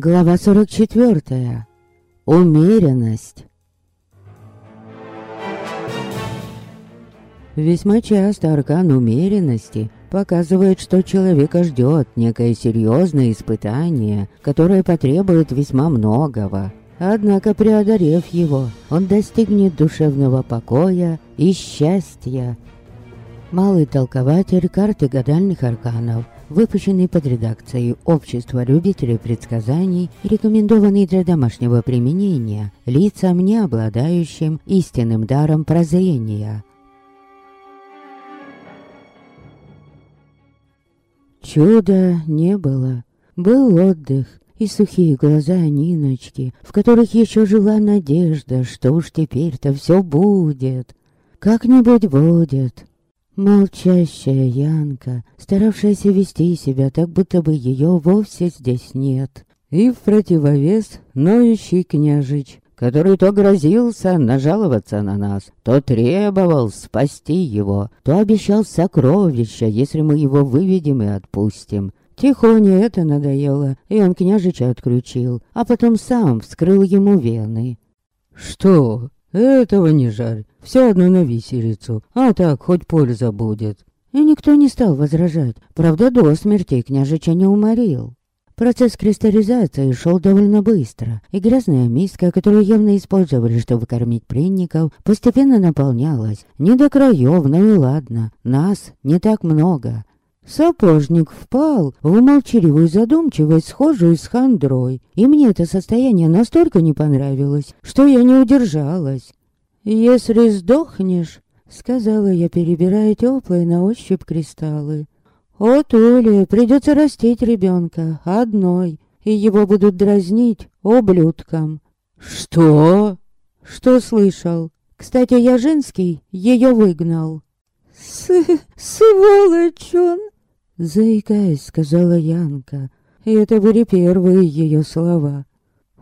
Глава 44. Умеренность. Весьма часто аркан умеренности показывает, что человека ждет некое серьезное испытание, которое потребует весьма многого. Однако, преодолев его, он достигнет душевного покоя и счастья. Малый толкователь карты гадальных арканов – выпущенный под редакцией Общества любителей предсказаний, рекомендованный для домашнего применения лицам, не обладающим истинным даром прозрения. Чуда не было. Был отдых и сухие глаза Ниночки, в которых еще жила надежда, что уж теперь-то все будет. Как-нибудь будет. Молчащая Янка, старавшаяся вести себя так, будто бы ее вовсе здесь нет. И в противовес ноющий княжич, который то грозился нажаловаться на нас, то требовал спасти его, то обещал сокровища, если мы его выведем и отпустим. Тихоне это надоело, и он княжича отключил, а потом сам вскрыл ему вены. «Что? Этого не жаль. Все одно на виселицу, а так хоть польза будет. И никто не стал возражать. Правда, до смерти княжича не уморил. Процесс кристаллизации шел довольно быстро, и грязная миска, которую явно использовали, чтобы кормить пленников, постепенно наполнялась. Не до краев, но и ладно. Нас не так много. Сапожник впал в молчаливую задумчивость, схожую с хандрой. И мне это состояние настолько не понравилось, что я не удержалась. «Если сдохнешь», — сказала я, перебирая теплые на ощупь кристаллы, «О, Толе, придется растить ребенка одной, и его будут дразнить ублюдком». «Что?» «Что слышал? Кстати, я женский, ее выгнал». С «Сволочь он!» Заикаясь, сказала Янка. И это были первые ее слова.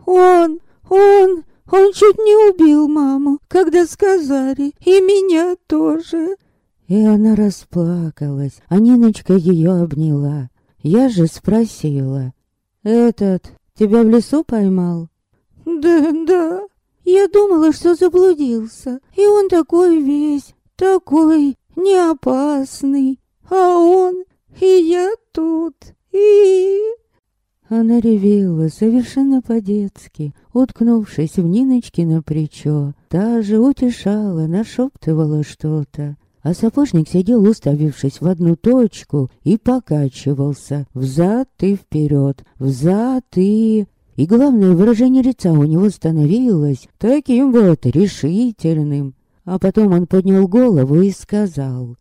«Он! Он! Он чуть не убил маму, когда сказали, и меня тоже». И она расплакалась, а Ниночка ее обняла. Я же спросила, «Этот тебя в лесу поймал?» «Да, да. Я думала, что заблудился, и он такой весь, такой неопасный, а он и я тут, и...» Она ревела совершенно по-детски, уткнувшись в Ниночки на плечо. Та же утешала, нашептывала что-то. А сапожник сидел, уставившись в одну точку, и покачивался взад и вперед, взад и... И главное, выражение лица у него становилось таким вот решительным. А потом он поднял голову и сказал...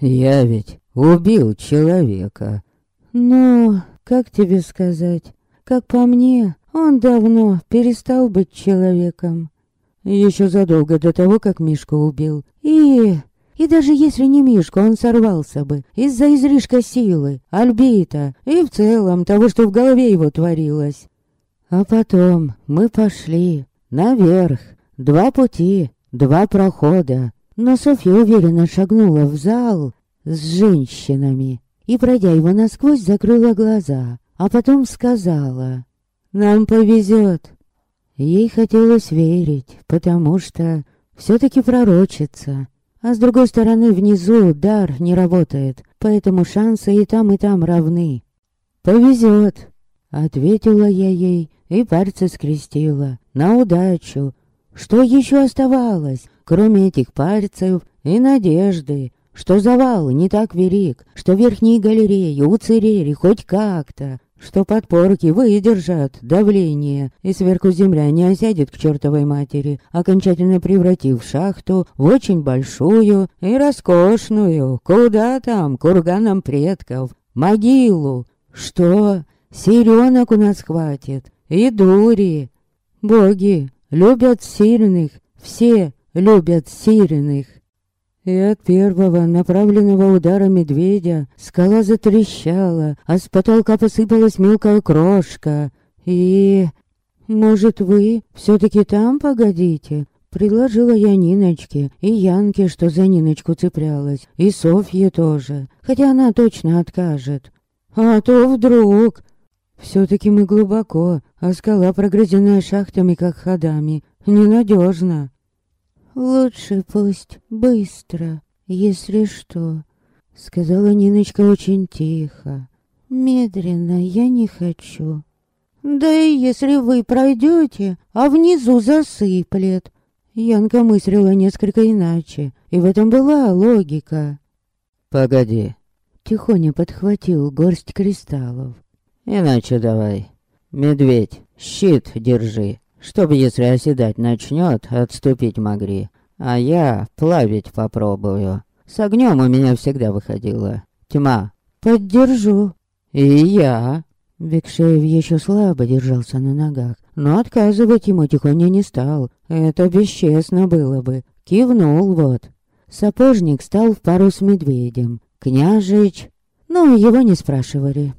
«Я ведь убил человека». «Ну, как тебе сказать? Как по мне, он давно перестал быть человеком. Еще задолго до того, как Мишку убил. И... И даже если не Мишка, он сорвался бы. Из-за излишка силы, альбита и в целом того, что в голове его творилось. А потом мы пошли наверх. Два пути, два прохода. Но Софья уверенно шагнула в зал с женщинами и, пройдя его насквозь, закрыла глаза, а потом сказала «Нам повезет». Ей хотелось верить, потому что все-таки пророчится. А с другой стороны, внизу дар не работает, поэтому шансы и там, и там равны. «Повезет», — ответила я ей и пальцы скрестила. «На удачу». Что еще оставалось, кроме этих пальцев и надежды? Что завал не так велик, что верхние галереи уцелели хоть как-то, что подпорки выдержат давление, и сверху земля не осядет к чертовой матери, окончательно превратив шахту в очень большую и роскошную, куда там, курганом предков, могилу. Что? Сиренок у нас хватит, и дури. Боги любят сильных, все любят сильных. И от первого направленного удара медведя скала затрещала, а с потолка посыпалась мелкая крошка. И... «Может, вы все-таки там погодите?» Предложила я Ниночке и Янке, что за Ниночку цеплялась, и Софье тоже, хотя она точно откажет. «А то вдруг...» Все-таки мы глубоко, а скала, прогрызенная шахтами, как ходами, ненадежна. Лучше пусть быстро, если что, сказала Ниночка очень тихо. Медленно я не хочу. Да и если вы пройдете, а внизу засыплет. Янка мыслила несколько иначе, и в этом была логика. «Погоди», — тихоня подхватил горсть кристаллов. «Иначе давай. Медведь, щит держи, чтобы, если оседать начнет, отступить могли. А я плавить попробую. С огнем у меня всегда выходило. Тьма. Поддержу. И я. Бекшеев еще слабо держался на ногах, но отказывать ему тихоня не стал. Это бесчестно было бы. Кивнул вот. Сапожник стал в пару с медведем. Княжич... Ну, его не спрашивали.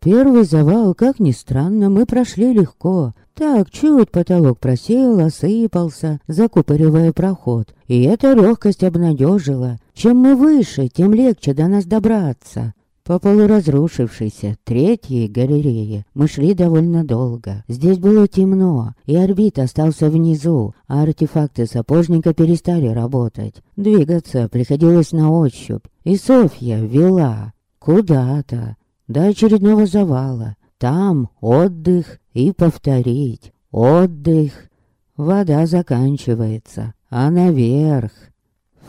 Первый завал, как ни странно, мы прошли легко. Так, чуть потолок просел, осыпался, закупоривая проход. И эта легкость обнадежила. Чем мы выше, тем легче до нас добраться. По полуразрушившейся третьей галерее мы шли довольно долго. Здесь было темно, и орбит остался внизу, а артефакты сапожника перестали работать. Двигаться приходилось на ощупь, и Софья вела куда-то, до очередного завала. Там отдых и повторить. Отдых. Вода заканчивается, а наверх.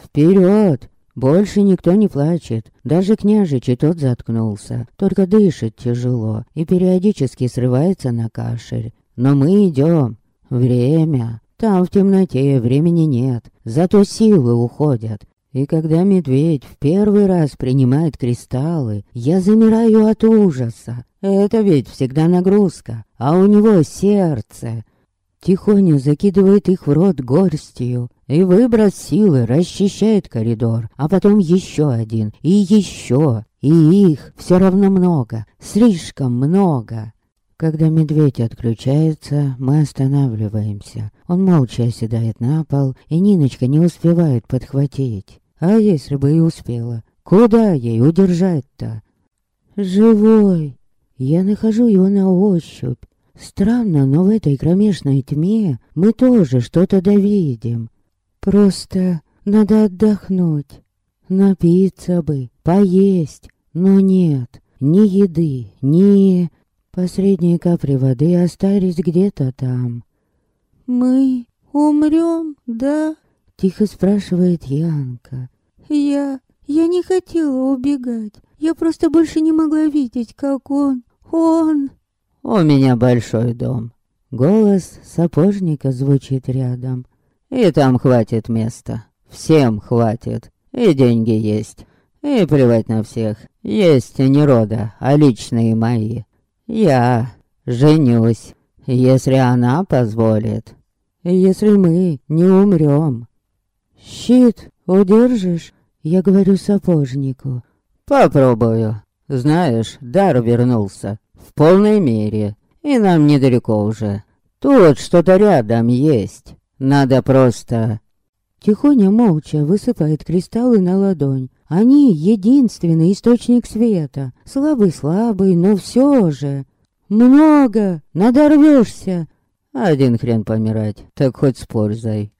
Вперед! Больше никто не плачет. Даже княжич и тот заткнулся. Только дышит тяжело и периодически срывается на кашель. Но мы идем. Время. Там в темноте времени нет. Зато силы уходят. И когда медведь в первый раз принимает кристаллы, я замираю от ужаса. Это ведь всегда нагрузка, а у него сердце. Тихоня закидывает их в рот горстью, и выброс силы расчищает коридор, а потом еще один, и еще, и их все равно много, слишком много. Когда медведь отключается, мы останавливаемся. Он молча оседает на пол, и Ниночка не успевает подхватить. А если бы и успела, куда ей удержать-то? Живой. Я нахожу его на ощупь. Странно, но в этой кромешной тьме мы тоже что-то довидим. Просто надо отдохнуть, напиться бы, поесть. Но нет, ни еды, ни... Последние капли воды остались где-то там. «Мы умрем, да?» — тихо спрашивает Янка. «Я... я не хотела убегать. Я просто больше не могла видеть, как он... он...» «У меня большой дом». Голос сапожника звучит рядом. «И там хватит места. Всем хватит. И деньги есть. И плевать на всех. Есть не рода, а личные мои. Я женюсь, если она позволит. Если мы не умрем. «Щит удержишь?» Я говорю сапожнику. «Попробую. Знаешь, дар вернулся. В полной мере. И нам недалеко уже. Тут что-то рядом есть. Надо просто...» Тихоня молча высыпает кристаллы на ладонь. Они единственный источник света. Слабый-слабый, но все же. Много, надорвешься. Один хрен помирать, так хоть с пользой.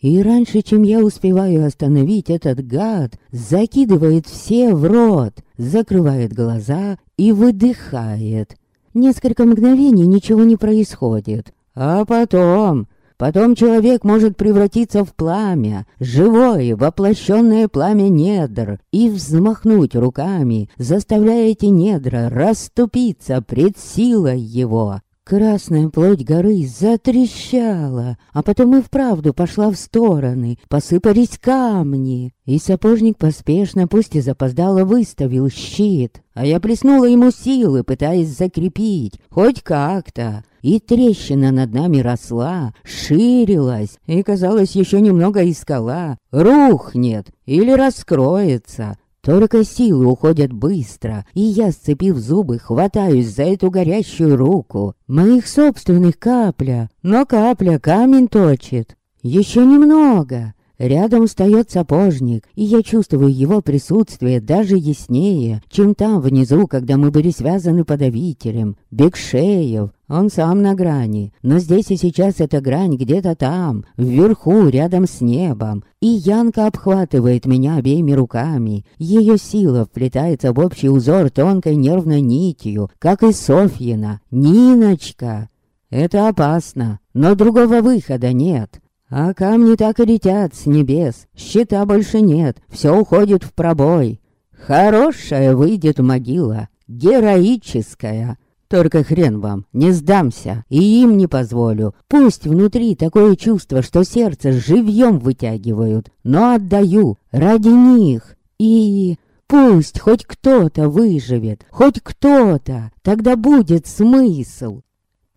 И раньше, чем я успеваю остановить этот гад, закидывает все в рот, закрывает глаза и выдыхает. Несколько мгновений ничего не происходит. А потом... Потом человек может превратиться в пламя, живое, воплощенное пламя недр, и взмахнуть руками, заставляя эти недра расступиться пред силой его. Красная плоть горы затрещала, а потом и вправду пошла в стороны, посыпались камни. И сапожник поспешно, пусть и запоздало, выставил щит, а я плеснула ему силы, пытаясь закрепить, хоть как-то. И трещина над нами росла, ширилась, и, казалось, еще немного и скала рухнет или раскроется. Только силы уходят быстро, и я, сцепив зубы, хватаюсь за эту горящую руку. Моих собственных капля, но капля камень точит. Еще немного. Рядом встает сапожник, и я чувствую его присутствие даже яснее, чем там внизу, когда мы были связаны подавителем. Бекшеев, он сам на грани, но здесь и сейчас эта грань где-то там, вверху, рядом с небом. И Янка обхватывает меня обеими руками. Ее сила вплетается в общий узор тонкой нервной нитью, как и Софьина, Ниночка. Это опасно, но другого выхода нет. А камни так и летят с небес, щита больше нет, все уходит в пробой. Хорошая выйдет могила, героическая. Только хрен вам, не сдамся, и им не позволю. Пусть внутри такое чувство, что сердце живьем вытягивают, но отдаю ради них. И пусть хоть кто-то выживет, хоть кто-то, тогда будет смысл.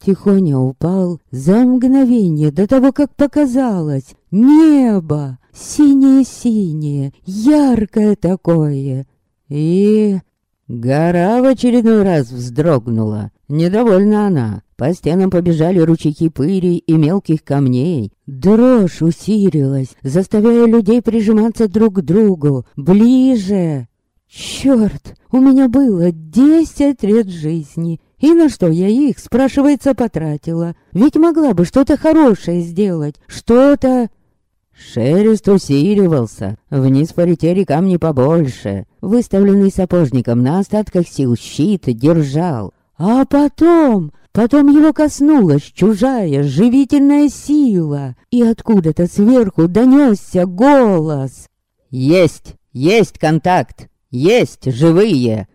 Тихоня упал за мгновение до того, как показалось. Небо! Синее-синее, яркое такое. И... Гора в очередной раз вздрогнула. Недовольна она. По стенам побежали ручейки пыли и мелких камней. Дрожь усилилась, заставляя людей прижиматься друг к другу. Ближе! Черт, у меня было десять лет жизни, и на что я их, спрашивается, потратила? Ведь могла бы что-то хорошее сделать, что-то... Шерест усиливался, вниз полетели камни побольше. Выставленный сапожником на остатках сил щит держал. А потом... Потом его коснулась чужая живительная сила, и откуда-то сверху донесся голос. «Есть! Есть контакт! Есть живые!»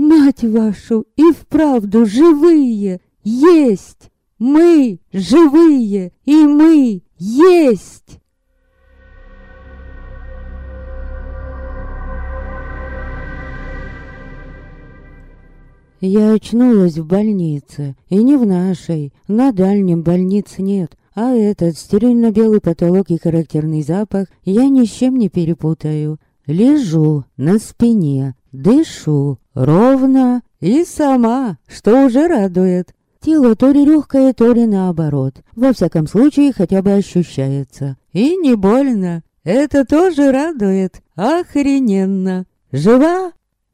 Мать вашу, и вправду живые, есть! Мы живые, и мы есть! Я очнулась в больнице, и не в нашей, на дальнем больниц нет, а этот стерильно-белый потолок и характерный запах я ни с чем не перепутаю. Лежу на спине, дышу, ровно и сама, что уже радует. Тело то ли легкое, то ли наоборот. Во всяком случае, хотя бы ощущается. И не больно. Это тоже радует. Охрененно. Жива?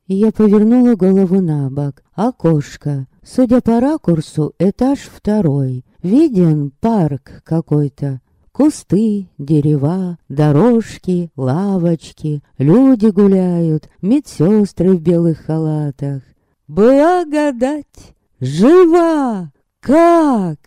Я повернула голову на бок. Окошко. Судя по ракурсу, этаж второй. Виден парк какой-то. Кусты, дерева, дорожки, лавочки, люди гуляют, медсестры в белых халатах. Благодать! Жива! Как?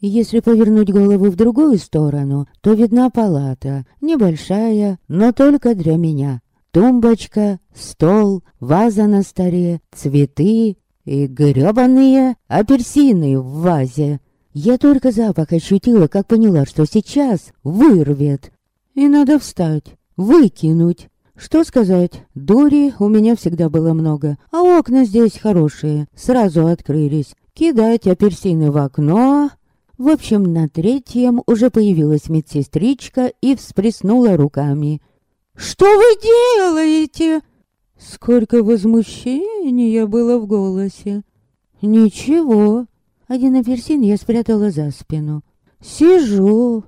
Если повернуть голову в другую сторону, то видна палата, небольшая, но только для меня. Тумбочка, стол, ваза на столе, цветы и грёбаные апельсины в вазе. Я только запах ощутила, как поняла, что сейчас вырвет. И надо встать, выкинуть. Что сказать, дури у меня всегда было много, а окна здесь хорошие, сразу открылись. Кидать апельсины в окно... В общем, на третьем уже появилась медсестричка и всплеснула руками. «Что вы делаете?» Сколько возмущения было в голосе. «Ничего, один апельсин я спрятала за спину. «Сижу!»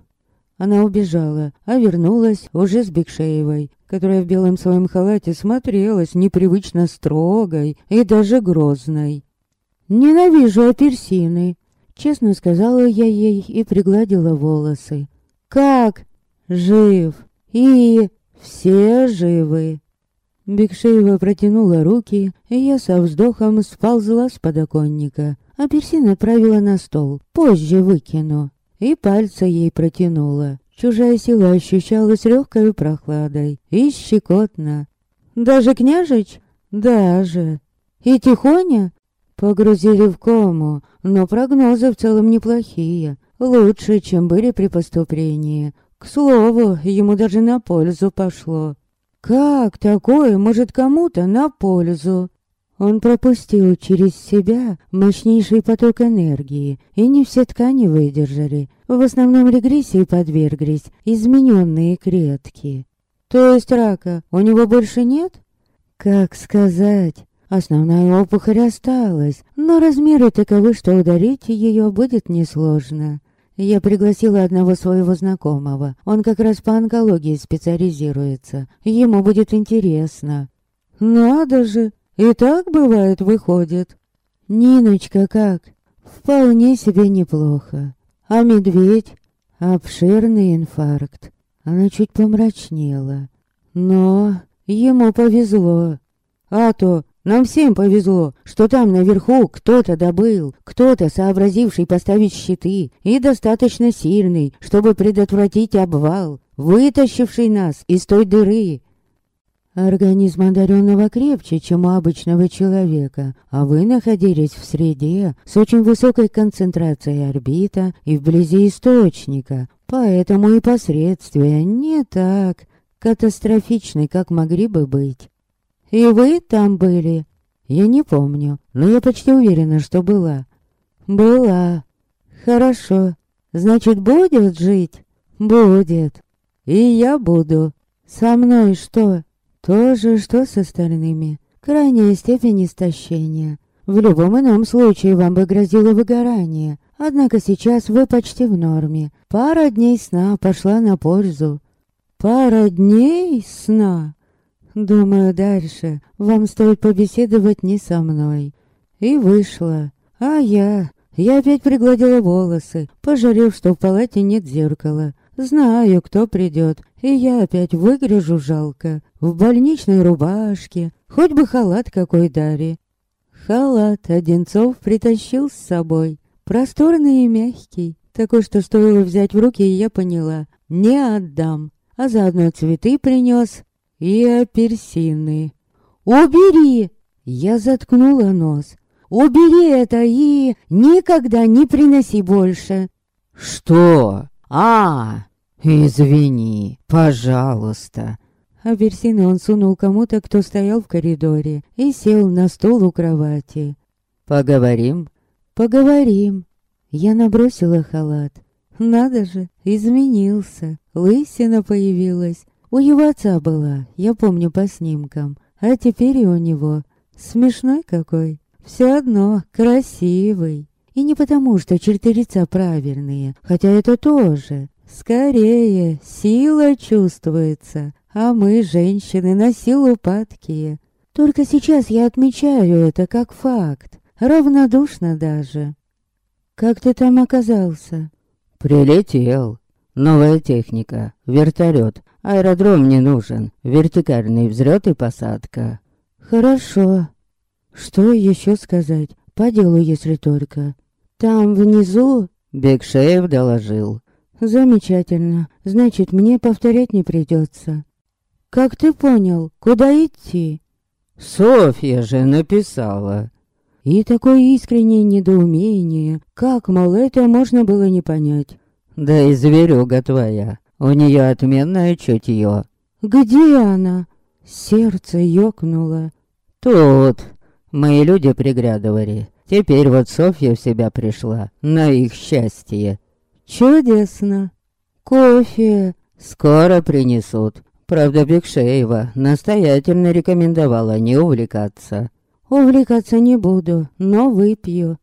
Она убежала, а вернулась уже с Бекшеевой, которая в белом своем халате смотрелась непривычно строгой и даже грозной. «Ненавижу апельсины!» Честно сказала я ей и пригладила волосы. «Как?» «Жив!» «И...» «Все живы!» Бекшеева протянула руки, и я со вздохом сползла с подоконника. Апельсин отправила на стол. Позже выкину. И пальцы ей протянула. Чужая сила ощущалась легкой прохладой. И щекотно. Даже княжич? Даже. И тихоня? Погрузили в кому, но прогнозы в целом неплохие. Лучше, чем были при поступлении. К слову, ему даже на пользу пошло. Как такое может кому-то на пользу? Он пропустил через себя мощнейший поток энергии, и не все ткани выдержали. В основном регрессии подверглись измененные клетки. То есть рака у него больше нет? Как сказать? Основная опухоль осталась, но размеры таковы, что удалить ее будет несложно. Я пригласила одного своего знакомого. Он как раз по онкологии специализируется. Ему будет интересно. Надо же, и так бывает выходит. Ниночка как? Вполне себе неплохо. А медведь? Обширный инфаркт. Она чуть помрачнела. Но ему повезло. А то нам всем повезло, что там наверху кто-то добыл, кто-то, сообразивший поставить щиты и достаточно сильный, чтобы предотвратить обвал, вытащивший нас из той дыры. Организм одаренного крепче, чем у обычного человека, а вы находились в среде с очень высокой концентрацией орбита и вблизи источника, поэтому и последствия не так катастрофичны, как могли бы быть. И вы там были? Я не помню, но я почти уверена, что была. Была. Хорошо. Значит, будет жить? Будет. И я буду. Со мной что? То же, что с остальными. Крайняя степень истощения. В любом ином случае вам бы грозило выгорание. Однако сейчас вы почти в норме. Пара дней сна пошла на пользу. Пара дней сна? Думаю, дальше вам стоит побеседовать не со мной. И вышла. А я... Я опять пригладила волосы, пожалев, что в палате нет зеркала. Знаю, кто придет, и я опять выгляжу жалко. В больничной рубашке, хоть бы халат какой дали. Халат Одинцов притащил с собой. Просторный и мягкий. Такой, что стоило взять в руки, и я поняла. Не отдам. А заодно цветы принес, и апельсины. «Убери!» Я заткнула нос. «Убери это и никогда не приноси больше!» «Что? А, извини, пожалуйста!» Апельсины он сунул кому-то, кто стоял в коридоре, и сел на стол у кровати. «Поговорим?» «Поговорим». Я набросила халат. Надо же, изменился. Лысина появилась. У его отца была, я помню по снимкам. А теперь и у него. Смешной какой. Все одно красивый. И не потому, что черты лица правильные, хотя это тоже. Скорее, сила чувствуется, а мы, женщины, на силу падкие. Только сейчас я отмечаю это как факт, равнодушно даже. Как ты там оказался? Прилетел. Новая техника, вертолет. Аэродром не нужен. Вертикальный взлет и посадка. Хорошо. Что еще сказать? По делу, если только. Там внизу... Бекшеев доложил. Замечательно. Значит, мне повторять не придется. Как ты понял, куда идти? Софья же написала. И такое искреннее недоумение. Как, мол, это можно было не понять? Да и зверюга твоя. У нее отменное чутье. Где она? Сердце ёкнуло. Тут. Мои люди приглядывали. Теперь вот Софья в себя пришла. На их счастье. Чудесно. Кофе. Скоро принесут. Правда, Бекшеева настоятельно рекомендовала не увлекаться. Увлекаться не буду, но выпью.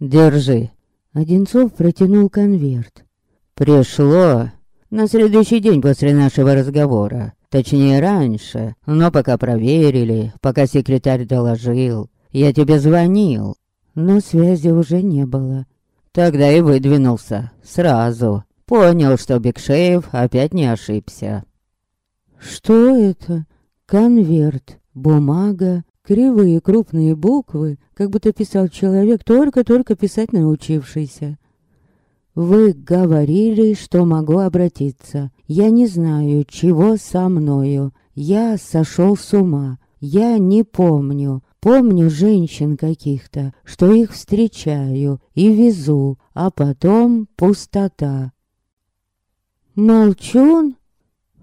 Держи. Одинцов протянул конверт. Пришло на следующий день после нашего разговора. Точнее, раньше. Но пока проверили, пока секретарь доложил. Я тебе звонил. Но связи уже не было. Тогда и выдвинулся. Сразу. Понял, что Бекшеев опять не ошибся. Что это? Конверт, бумага, кривые крупные буквы, как будто писал человек, только-только писать научившийся. Вы говорили, что могу обратиться. Я не знаю, чего со мною. Я сошел с ума. Я не помню. Помню женщин каких-то, что их встречаю и везу, а потом пустота. Молчун?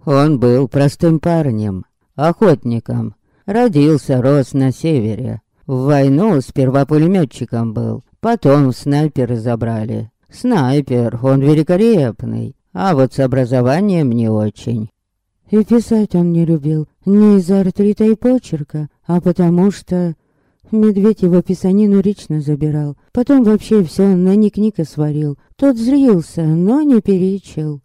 Он был простым парнем, охотником. Родился, рос на севере. В войну сперва пулеметчиком был, потом снайперы забрали. Снайпер, он великолепный, а вот с образованием не очень. И писать он не любил, не из-за артрита и почерка, а потому что... Медведь его писанину лично забирал. Потом вообще все на Ник-Ника сварил. Тот зрился, но не перечил.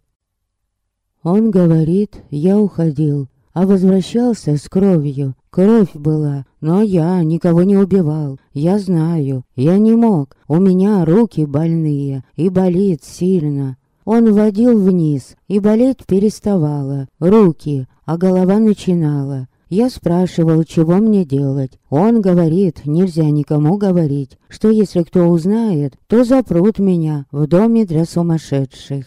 Он говорит, я уходил, а возвращался с кровью. Кровь была, но я никого не убивал. Я знаю, я не мог. У меня руки больные и болит сильно. Он водил вниз, и болеть переставала. Руки, а голова начинала. Я спрашивал, чего мне делать. Он говорит, нельзя никому говорить, что если кто узнает, то запрут меня в доме для сумасшедших.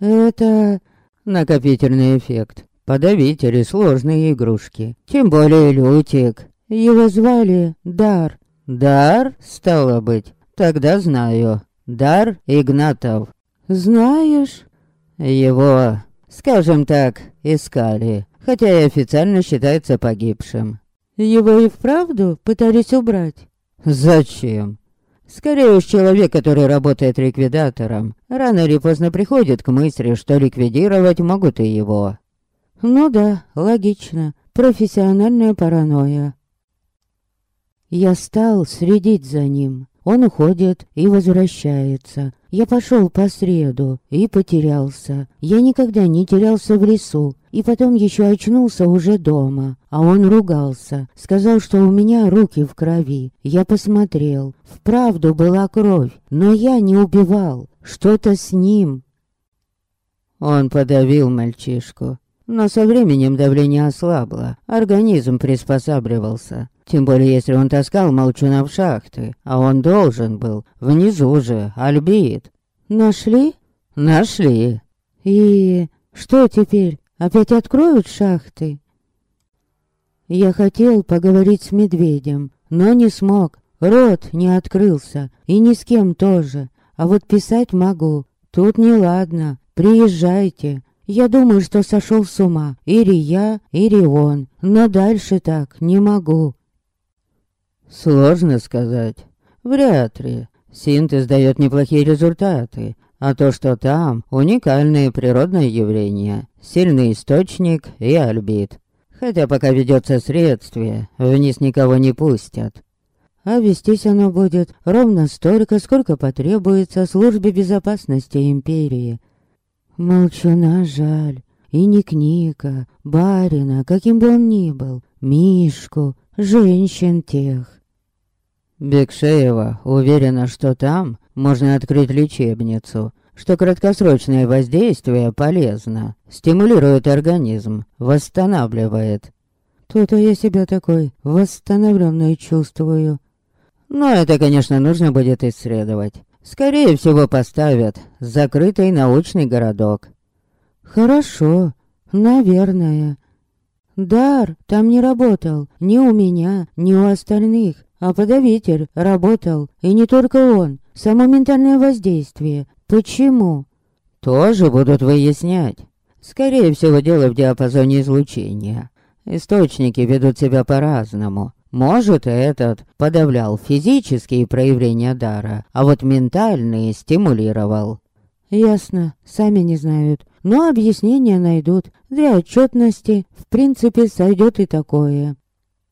Это накопительный эффект. Подавители сложные игрушки. Тем более Лютик. Его звали Дар. Дар, стало быть. Тогда знаю. Дар Игнатов. Знаешь? Его, скажем так, искали хотя и официально считается погибшим. Его и вправду пытались убрать? Зачем? Скорее уж человек, который работает ликвидатором, рано или поздно приходит к мысли, что ликвидировать могут и его. Ну да, логично. Профессиональная паранойя. Я стал следить за ним. Он уходит и возвращается. Я пошел по среду и потерялся. Я никогда не терялся в лесу. И потом еще очнулся уже дома. А он ругался. Сказал, что у меня руки в крови. Я посмотрел. Вправду была кровь. Но я не убивал. Что-то с ним. Он подавил мальчишку. Но со временем давление ослабло. Организм приспосабливался. Тем более, если он таскал молчуна в шахты, а он должен был. Внизу же, Альбит. Нашли? Нашли. И что теперь? Опять откроют шахты? Я хотел поговорить с медведем, но не смог. Рот не открылся, и ни с кем тоже. А вот писать могу. Тут неладно. Приезжайте. Я думаю, что сошел с ума. Или я, или он. Но дальше так не могу. Сложно сказать. Вряд ли. Синтез дает неплохие результаты. А то, что там, уникальное природное явление. Сильный источник и альбит. Хотя пока ведется следствие, вниз никого не пустят. А вестись оно будет ровно столько, сколько потребуется службе безопасности империи. Молчуна жаль. И Ник Ника, барина, каким бы он ни был, Мишку, женщин тех. Бекшеева уверена, что там можно открыть лечебницу, что краткосрочное воздействие полезно, стимулирует организм, восстанавливает. Тут я себя такой восстановленной чувствую. Но это, конечно, нужно будет исследовать. Скорее всего, поставят закрытый научный городок. Хорошо, наверное. Дар там не работал ни у меня, ни у остальных. А подавитель работал, и не только он. Само ментальное воздействие. Почему? Тоже будут выяснять. Скорее всего, дело в диапазоне излучения. Источники ведут себя по-разному. Может, этот подавлял физические проявления дара, а вот ментальные стимулировал. Ясно, сами не знают. Но объяснения найдут. Для отчетности, в принципе, сойдет и такое.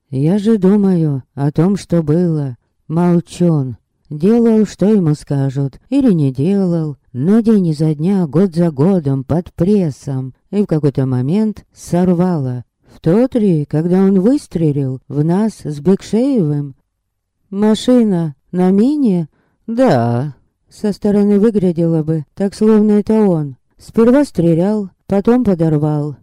Я же думаю о том, что было. Молчун. Делал, что ему скажут, или не делал, но день изо дня, год за годом, под прессом, и в какой-то момент сорвало. В тот ли, когда он выстрелил в нас с Бекшеевым? Машина на мине? Да. Со стороны выглядело бы, так словно это он. Сперва стрелял, потом подорвал.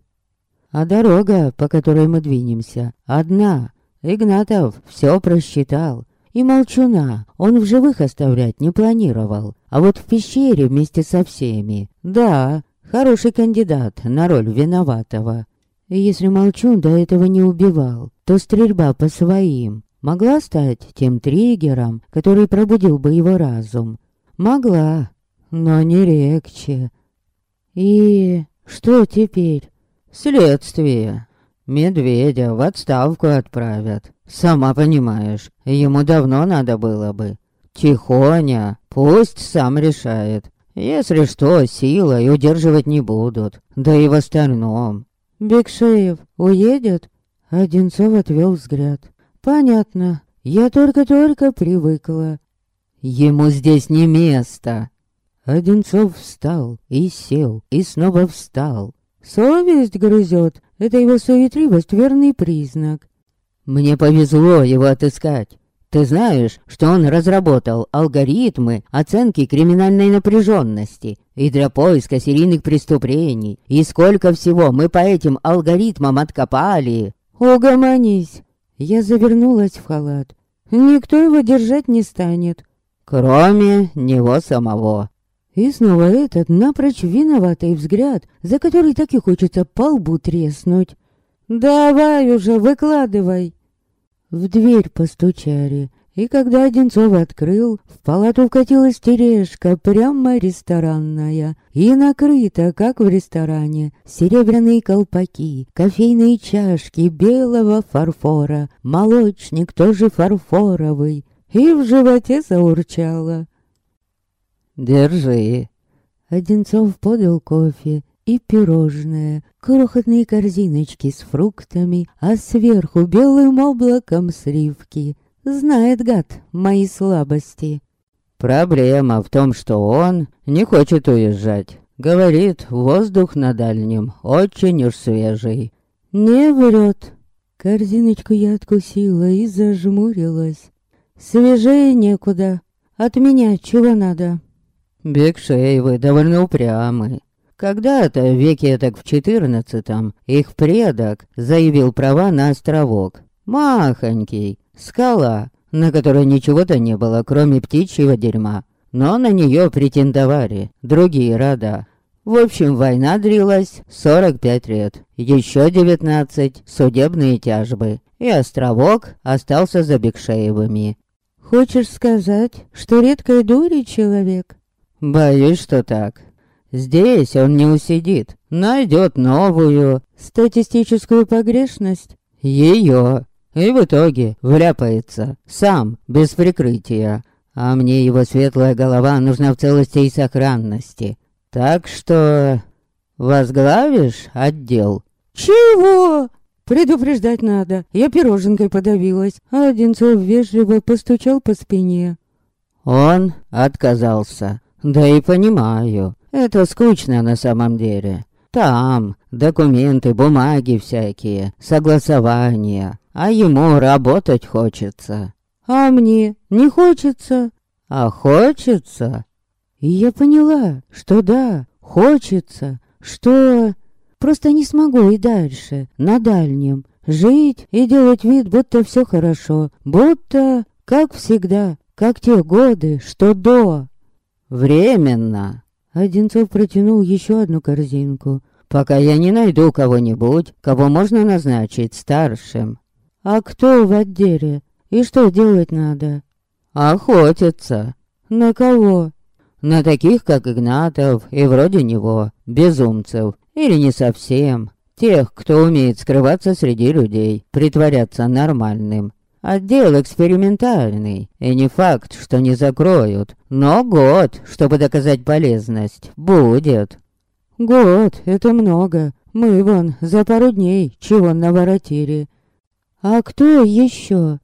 А дорога, по которой мы двинемся, одна. Игнатов все просчитал. И молчуна он в живых оставлять не планировал. А вот в пещере вместе со всеми, да, хороший кандидат на роль виноватого. И если молчун до этого не убивал, то стрельба по своим могла стать тем триггером, который пробудил бы его разум. Могла, но не легче. И что теперь? Следствие. Медведя в отставку отправят. Сама понимаешь, ему давно надо было бы. Тихоня, пусть сам решает. Если что, силой удерживать не будут. Да и в остальном. Бекшеев уедет? Одинцов отвел взгляд. Понятно. Я только-только привыкла. Ему здесь не место. Одинцов встал и сел, и снова встал. Совесть грызет. Это его суетливость верный признак. Мне повезло его отыскать. Ты знаешь, что он разработал алгоритмы оценки криминальной напряженности и для поиска серийных преступлений. И сколько всего мы по этим алгоритмам откопали. Угомонись. Я завернулась в халат. Никто его держать не станет. Кроме него самого. И снова этот напрочь виноватый взгляд, за который так и хочется по лбу треснуть. «Давай уже, выкладывай!» В дверь постучали, и когда Одинцов открыл, в палату вкатилась тележка, прямо ресторанная, и накрыта, как в ресторане, серебряные колпаки, кофейные чашки белого фарфора, молочник тоже фарфоровый, и в животе заурчало. «Держи». Одинцов подал кофе и пирожное, крохотные корзиночки с фруктами, а сверху белым облаком сливки. Знает гад мои слабости. Проблема в том, что он не хочет уезжать. Говорит, воздух на дальнем очень уж свежий. Не врет. Корзиночку я откусила и зажмурилась. Свежее некуда. От меня чего надо? Бекшеевы довольно упрямы. Когда-то, в веке так в четырнадцатом, их предок заявил права на островок. Махонький, скала, на которой ничего-то не было, кроме птичьего дерьма. Но на нее претендовали другие рода. В общем, война длилась 45 лет. Еще 19 судебные тяжбы. И островок остался за Бекшеевыми. Хочешь сказать, что редкой дури человек? Боюсь, что так. Здесь он не усидит, найдет новую статистическую погрешность. Ее. И в итоге вляпается, сам, без прикрытия. А мне его светлая голова нужна в целости и сохранности. Так что... Возглавишь отдел? Чего? Предупреждать надо. Я пироженкой подавилась, а Одинцов вежливо постучал по спине. Он отказался. Да и понимаю, это скучно на самом деле. Там документы, бумаги всякие, согласования, а ему работать хочется. А мне не хочется. А хочется? И я поняла, что да, хочется, что просто не смогу и дальше, на дальнем, жить и делать вид, будто все хорошо, будто, как всегда, как те годы, что до. Временно. Одинцов протянул еще одну корзинку. Пока я не найду кого-нибудь, кого можно назначить старшим. А кто в отделе? И что делать надо? Охотиться. На кого? На таких, как Игнатов и вроде него, безумцев. Или не совсем. Тех, кто умеет скрываться среди людей, притворяться нормальным. Отдел экспериментальный, и не факт, что не закроют. Но год, чтобы доказать полезность, будет. Год — это много. Мы вон за пару дней чего наворотили. А кто еще?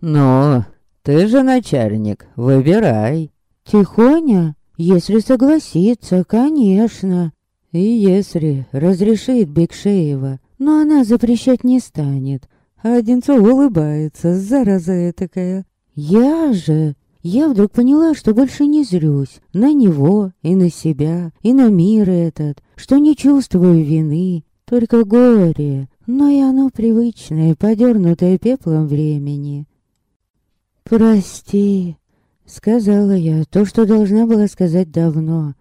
Ну, ты же начальник, выбирай. Тихоня? Если согласится, конечно. И если разрешит Бекшеева, но она запрещать не станет. А Одинцов улыбается, зараза такая. Я же... Я вдруг поняла, что больше не злюсь на него и на себя, и на мир этот, что не чувствую вины, только горе, но и оно привычное, подернутое пеплом времени. «Прости», — сказала я то, что должна была сказать давно.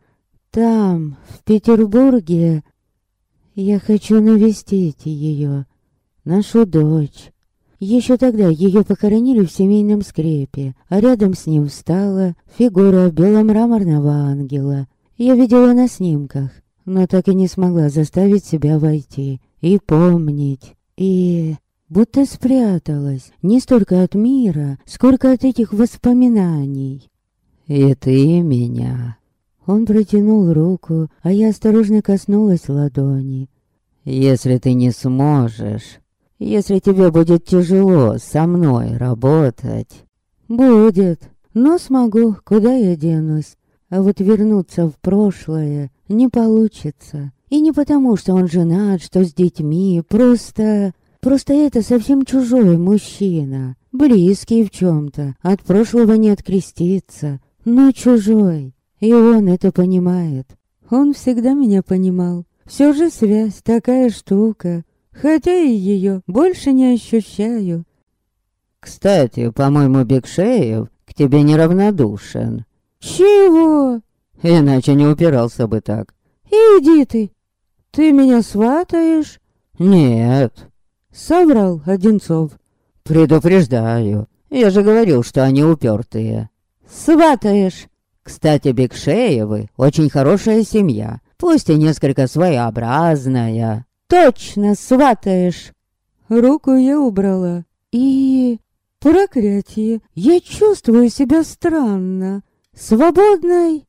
«Там, в Петербурге, я хочу навестить ее, нашу дочь. Еще тогда ее похоронили в семейном скрепе, а рядом с ним встала фигура беломраморного ангела. Я видела на снимках, но так и не смогла заставить себя войти и помнить, и будто спряталась не столько от мира, сколько от этих воспоминаний. «И ты меня...» Он протянул руку, а я осторожно коснулась ладони. «Если ты не сможешь, если тебе будет тяжело со мной работать. Будет, но смогу, куда я денусь. А вот вернуться в прошлое не получится. И не потому, что он женат, что с детьми, просто... Просто это совсем чужой мужчина. Близкий в чем-то, от прошлого не откреститься, но чужой. И он это понимает. Он всегда меня понимал. Все же связь такая штука, хотя и ее больше не ощущаю. Кстати, по-моему, Бекшеев к тебе неравнодушен. Чего? Иначе не упирался бы так. Иди ты. Ты меня сватаешь? Нет. Соврал Одинцов. Предупреждаю. Я же говорил, что они упертые. Сватаешь. Кстати, Бекшеевы очень хорошая семья, пусть и несколько своеобразная. Точно сватаешь. Руку я убрала. И... Проклятие, я чувствую себя странно. Свободной